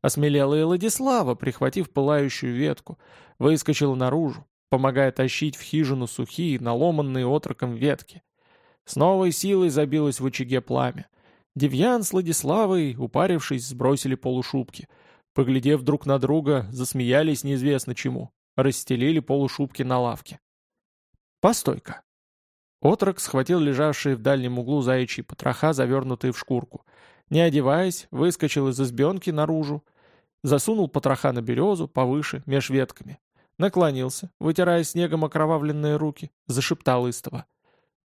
Осмелела и Владислава, прихватив пылающую ветку, выскочила наружу, помогая тащить в хижину сухие, наломанные отроком ветки. С новой силой забилось в очаге пламя. Девьян с Владиславой, упарившись, сбросили полушубки. Поглядев друг на друга, засмеялись неизвестно чему. Расстелили полушубки на лавке. «Постой-ка!» Отрок схватил лежавшие в дальнем углу заячьи потроха, завернутые в шкурку. Не одеваясь, выскочил из избенки наружу, засунул потроха на березу, повыше, меж ветками. Наклонился, вытирая снегом окровавленные руки, зашептал истово.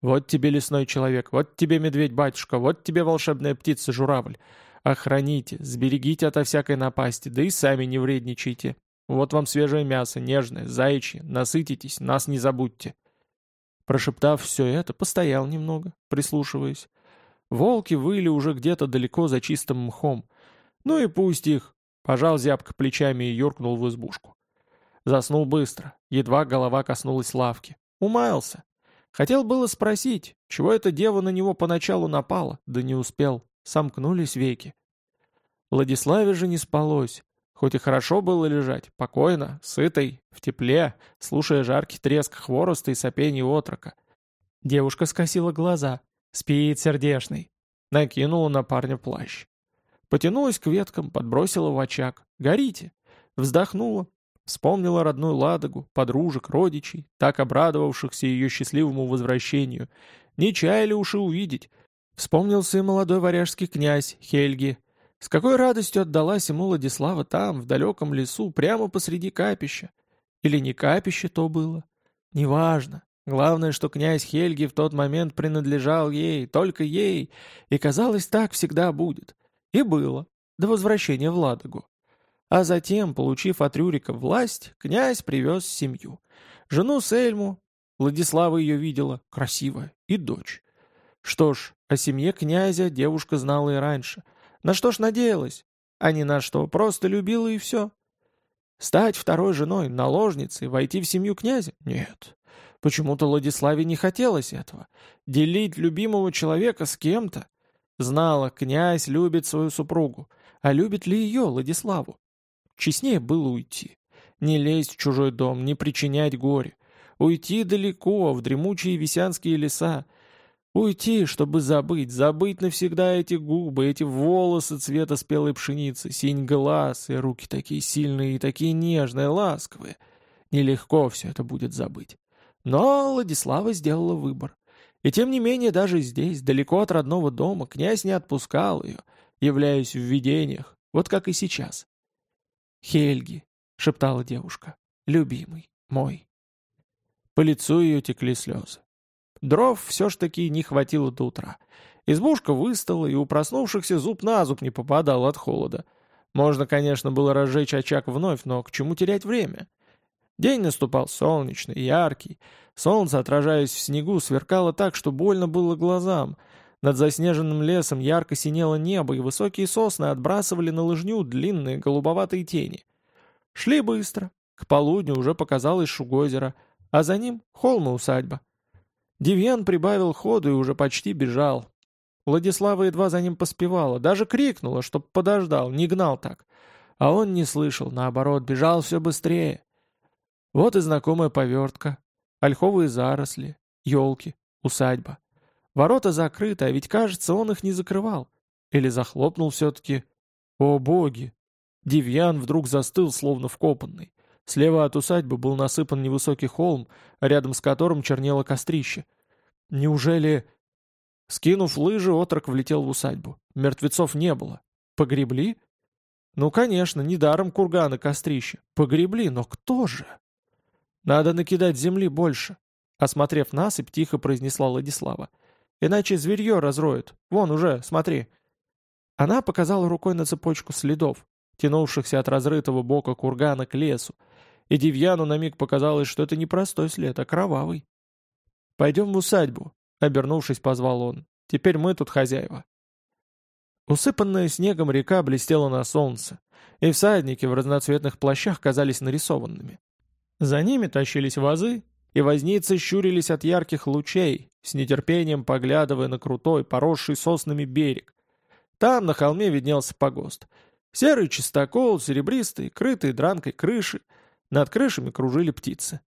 «Вот тебе лесной человек, вот тебе медведь-батюшка, вот тебе волшебная птица-журавль. Охраните, сберегите ото всякой напасти, да и сами не вредничайте. Вот вам свежее мясо, нежное, заячье, насытитесь, нас не забудьте». Прошептав все это, постоял немного, прислушиваясь. Волки выли уже где-то далеко за чистым мхом. Ну и пусть их. Пожал зябко плечами и юркнул в избушку. Заснул быстро, едва голова коснулась лавки. Умаялся. Хотел было спросить, чего эта дева на него поначалу напала, да не успел. Сомкнулись веки. Владиславе же не спалось. Хоть и хорошо было лежать, покойно, сытой, в тепле, слушая жаркий треск хвороста и сопение отрока. Девушка скосила глаза. «Спит сердешный». Накинула на парня плащ. Потянулась к веткам, подбросила в очаг. «Горите!» Вздохнула. Вспомнила родную Ладогу, подружек, родичей, так обрадовавшихся ее счастливому возвращению. Не чаяли уши увидеть. Вспомнился и молодой варяжский князь Хельги, с какой радостью отдалась ему Владислава там, в далеком лесу, прямо посреди капища. Или не капище то было? Неважно. Главное, что князь Хельги в тот момент принадлежал ей, только ей, и казалось, так всегда будет. И было, до возвращения в Ладогу. А затем, получив от Рюрика власть, князь привез семью. Жену Сельму, Владислава ее видела, красивая, и дочь. Что ж, о семье князя девушка знала и раньше — на что ж надеялась? А ни на что, просто любила и все. Стать второй женой, наложницей, войти в семью князя? Нет. Почему-то Владиславе не хотелось этого. Делить любимого человека с кем-то. Знала, князь любит свою супругу. А любит ли ее, Владиславу? Честнее было уйти. Не лезть в чужой дом, не причинять горе. Уйти далеко, в дремучие висянские леса, Уйти, чтобы забыть, забыть навсегда эти губы, эти волосы цвета спелой пшеницы, синь глаз и руки такие сильные и такие нежные, ласковые. Нелегко все это будет забыть. Но Владислава сделала выбор. И тем не менее даже здесь, далеко от родного дома, князь не отпускал ее, являясь в видениях, вот как и сейчас. «Хельги», — шептала девушка, — «любимый, мой». По лицу ее текли слезы. Дров все ж таки не хватило до утра. Избушка выстала, и у проснувшихся зуб на зуб не попадал от холода. Можно, конечно, было разжечь очаг вновь, но к чему терять время? День наступал солнечный, яркий. Солнце, отражаясь в снегу, сверкало так, что больно было глазам. Над заснеженным лесом ярко синело небо, и высокие сосны отбрасывали на лыжню длинные голубоватые тени. Шли быстро. К полудню уже показалось Шугозеро, а за ним холм и усадьба. Девьян прибавил ходу и уже почти бежал. Владислава едва за ним поспевала, даже крикнула, чтоб подождал, не гнал так. А он не слышал, наоборот, бежал все быстрее. Вот и знакомая повертка, ольховые заросли, елки, усадьба. Ворота закрыты, а ведь, кажется, он их не закрывал. Или захлопнул все-таки. О боги! Девьян вдруг застыл, словно вкопанный. Слева от усадьбы был насыпан невысокий холм, рядом с которым чернело кострище. Неужели... Скинув лыжи, отрок влетел в усадьбу. Мертвецов не было. Погребли? Ну, конечно, недаром курганы кострище. Погребли, но кто же? «Надо накидать земли больше», — осмотрев насыпь, тихо произнесла Владислава. «Иначе зверье разроет. Вон уже, смотри». Она показала рукой на цепочку следов, тянувшихся от разрытого бока кургана к лесу, и Девьяну на миг показалось, что это не простой след, а кровавый. «Пойдем в усадьбу», — обернувшись, позвал он. «Теперь мы тут хозяева». Усыпанная снегом река блестела на солнце, и всадники в разноцветных плащах казались нарисованными. За ними тащились вазы, и возницы щурились от ярких лучей, с нетерпением поглядывая на крутой, поросший соснами берег. Там на холме виднелся погост. Серый чистокол, серебристый, крытый дранкой крыши. Над крышами кружили птицы.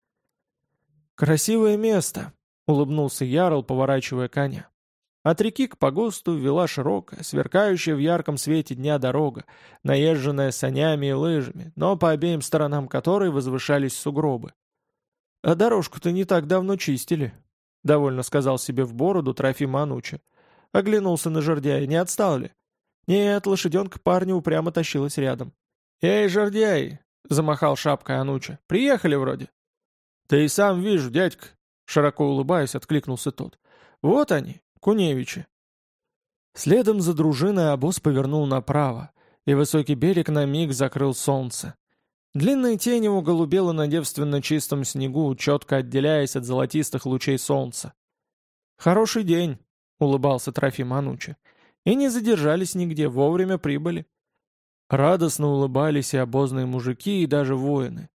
«Красивое место», — улыбнулся Ярл, поворачивая коня. От реки к погосту вела широкая, сверкающая в ярком свете дня дорога, наезженная санями и лыжами, но по обеим сторонам которой возвышались сугробы. «А дорожку-то не так давно чистили», — довольно сказал себе в бороду Трофим Ануча. Оглянулся на жердяя, не отстал ли? Нет, лошаденка парня упрямо тащилась рядом. «Эй, жердяй!» — замахал шапкой Ануча. «Приехали вроде». «Ты и сам вижу, дядька!» — широко улыбаясь, откликнулся тот. «Вот они, Куневичи. Следом за дружиной обоз повернул направо, и высокий берег на миг закрыл солнце. Длинная тень его голубела на девственно чистом снегу, четко отделяясь от золотистых лучей солнца. «Хороший день», — улыбался Трофим Ануча. «И не задержались нигде, вовремя прибыли». Радостно улыбались и обозные мужики, и даже воины.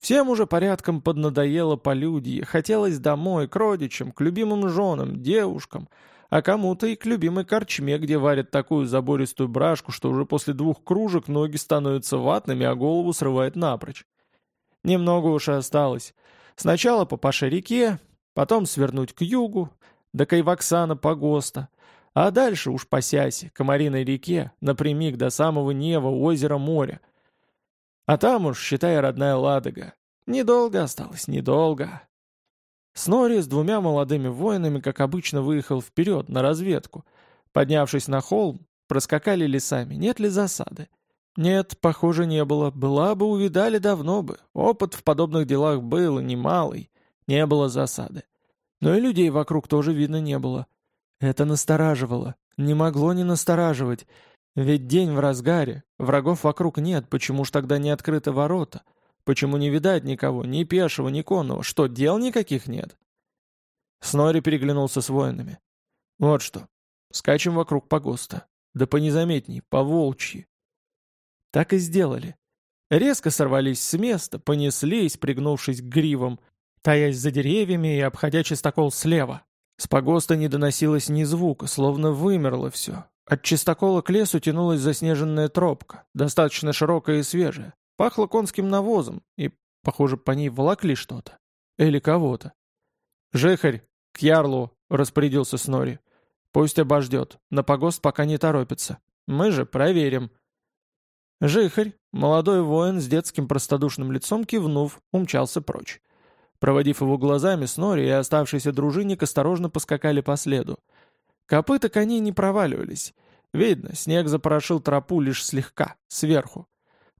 Всем уже порядком поднадоело полюдье, хотелось домой, к родичам, к любимым женам, девушкам — а кому-то и к любимой корчме, где варят такую забористую брашку, что уже после двух кружек ноги становятся ватными, а голову срывает напрочь. Немного уж и осталось. Сначала по Паше-реке, потом свернуть к югу, до Кайваксана погоста, а дальше уж по Сясе, Комариной реке, напрямик до самого Нева, озера, моря. А там уж, считай, родная Ладога. Недолго осталось, недолго. Снори с двумя молодыми воинами, как обычно, выехал вперед, на разведку. Поднявшись на холм, проскакали лесами, нет ли засады. Нет, похоже, не было. Была бы, увидали давно бы. Опыт в подобных делах был, немалый. Не было засады. Но и людей вокруг тоже видно не было. Это настораживало. Не могло не настораживать. Ведь день в разгаре, врагов вокруг нет, почему ж тогда не открыты ворота? Почему не видать никого, ни пешего, ни конного? Что, дел никаких нет?» Снори переглянулся с воинами. «Вот что. Скачем вокруг погоста. Да понезаметней, поволчьи». Так и сделали. Резко сорвались с места, понеслись, пригнувшись к гривам, таясь за деревьями и обходя чистокол слева. С погоста не доносилось ни звука, словно вымерло все. От чистокола к лесу тянулась заснеженная тропка, достаточно широкая и свежая. Пахло конским навозом, и, похоже, по ней волокли что-то. Или кого-то. «Жихарь, к ярлу!» — распорядился Снори. «Пусть обождет. На погост пока не торопится. Мы же проверим». Жихарь, молодой воин с детским простодушным лицом кивнув, умчался прочь. Проводив его глазами, Снори и оставшийся дружинник осторожно поскакали по следу. Копыта коней не проваливались. Видно, снег запорошил тропу лишь слегка, сверху.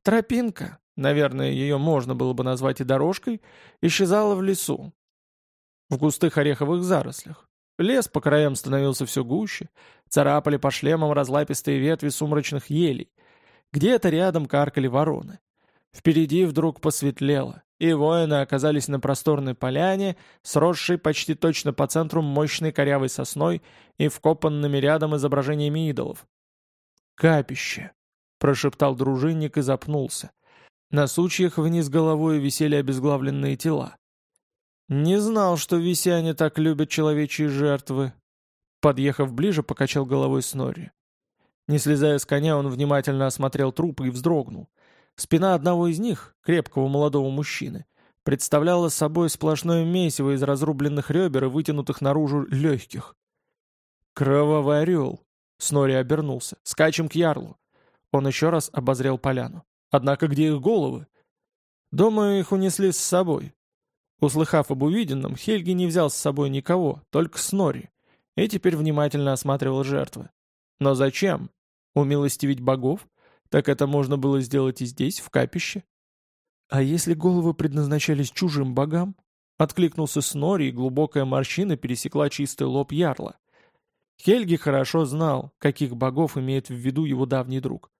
Тропинка, наверное, ее можно было бы назвать и дорожкой, исчезала в лесу, в густых ореховых зарослях. Лес по краям становился все гуще, царапали по шлемам разлапистые ветви сумрачных елей. Где-то рядом каркали вороны. Впереди вдруг посветлело, и воины оказались на просторной поляне, сросшей почти точно по центру мощной корявой сосной и вкопанными рядом изображениями идолов. «Капище!» — прошептал дружинник и запнулся. На сучьях вниз головой висели обезглавленные тела. «Не знал, что висяне так любят человечьи жертвы». Подъехав ближе, покачал головой Снорри. Не слезая с коня, он внимательно осмотрел трупы и вздрогнул. Спина одного из них, крепкого молодого мужчины, представляла собой сплошное месиво из разрубленных ребер и вытянутых наружу легких. «Кровавый орел!» — Снори обернулся. «Скачем к ярлу!» Он еще раз обозрел поляну. «Однако где их головы?» «Думаю, их унесли с собой». Услыхав об увиденном, Хельги не взял с собой никого, только Снори, и теперь внимательно осматривал жертвы. Но зачем? Умилостивить богов? Так это можно было сделать и здесь, в капище. А если головы предназначались чужим богам? Откликнулся Снори, и глубокая морщина пересекла чистый лоб ярла. Хельги хорошо знал, каких богов имеет в виду его давний друг.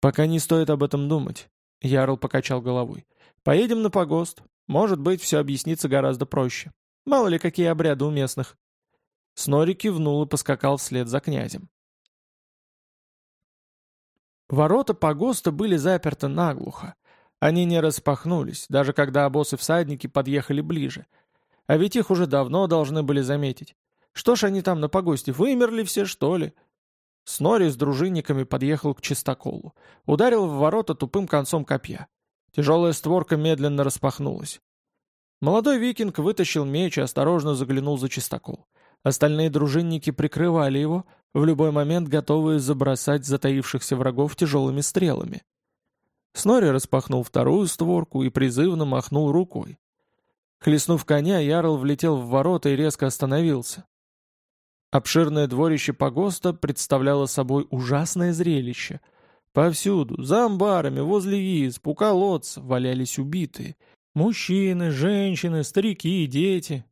«Пока не стоит об этом думать», — Ярл покачал головой. «Поедем на погост. Может быть, все объяснится гораздо проще. Мало ли, какие обряды у местных». Снори кивнул и поскакал вслед за князем. Ворота погоста были заперты наглухо. Они не распахнулись, даже когда обосы всадники подъехали ближе. А ведь их уже давно должны были заметить. Что ж они там на погосте, вымерли все, что ли? Снори с дружинниками подъехал к чистоколу. Ударил в ворота тупым концом копья. Тяжелая створка медленно распахнулась. Молодой викинг вытащил меч и осторожно заглянул за чистокол. Остальные дружинники прикрывали его, в любой момент готовые забросать затаившихся врагов тяжелыми стрелами. Снори распахнул вторую створку и призывно махнул рукой. Хлестнув коня, Ярл влетел в ворота и резко остановился. Обширное дворище погоста представляло собой ужасное зрелище. Повсюду, за амбарами, возле изб, у колодца, валялись убитые. Мужчины, женщины, старики и дети.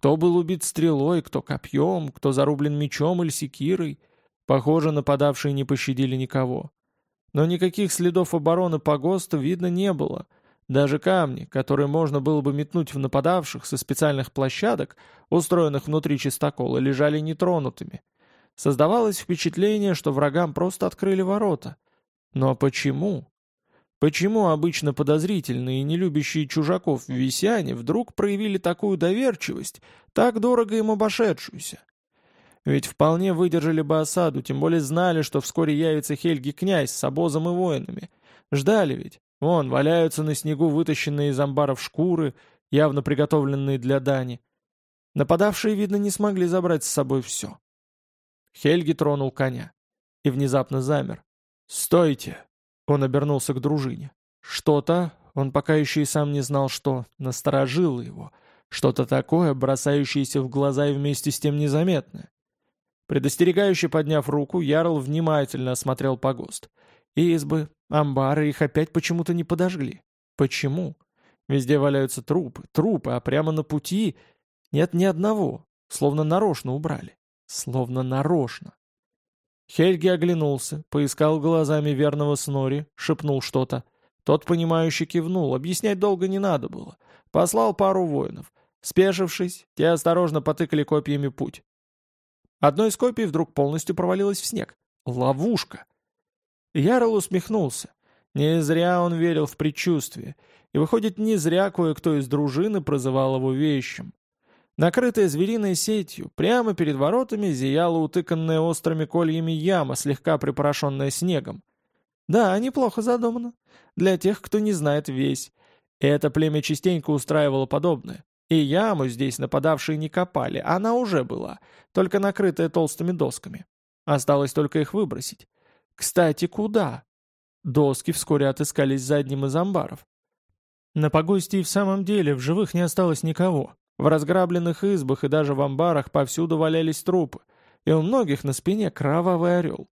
Кто был убит стрелой, кто копьем, кто зарублен мечом или секирой. Похоже, нападавшие не пощадили никого. Но никаких следов обороны погоста видно не было. Даже камни, которые можно было бы метнуть в нападавших со специальных площадок, устроенных внутри чистокола, лежали нетронутыми. Создавалось впечатление, что врагам просто открыли ворота. Но почему? Почему обычно подозрительные и не любящие чужаков висяне вдруг проявили такую доверчивость, так дорого им обошедшуюся? Ведь вполне выдержали бы осаду, тем более знали, что вскоре явится Хельги князь с обозом и воинами. Ждали ведь. Вон, валяются на снегу вытащенные из амбаров шкуры, явно приготовленные для дани. Нападавшие, видно, не смогли забрать с собой все. Хельги тронул коня. И внезапно замер. «Стойте!» Он обернулся к дружине. Что-то, он пока еще и сам не знал что, насторожило его. Что-то такое, бросающееся в глаза и вместе с тем незаметное. Предостерегающе подняв руку, Ярл внимательно осмотрел погост. Избы, амбары их опять почему-то не подожгли. Почему? Везде валяются трупы, трупы, а прямо на пути нет ни одного. Словно нарочно убрали. Словно нарочно. Хельги оглянулся, поискал глазами верного Снори, шепнул что-то. Тот, понимающе кивнул, объяснять долго не надо было. Послал пару воинов. Спешившись, те осторожно потыкали копьями путь. Одно из копий вдруг полностью провалилось в снег. Ловушка! Ярл усмехнулся. Не зря он верил в предчувствие. И выходит, не зря кое-кто из дружины прозывал его вещим. Накрытая звериной сетью, прямо перед воротами зияла утыканная острыми кольями яма, слегка припорошенная снегом. Да, неплохо задумано. Для тех, кто не знает весь. Это племя частенько устраивало подобное. И яму здесь нападавшие не копали, она уже была, только накрытая толстыми досками. Осталось только их выбросить. Кстати, куда? Доски вскоре отыскались за одним из амбаров. На погосте и в самом деле в живых не осталось никого. В разграбленных избах и даже в амбарах повсюду валялись трупы, и у многих на спине кровавый орел.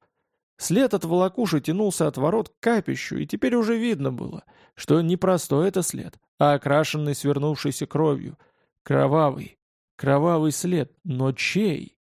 След от волокуши тянулся от ворот к капищу, и теперь уже видно было, что не простой это след, а окрашенный свернувшейся кровью. Кровавый, кровавый след, но чей?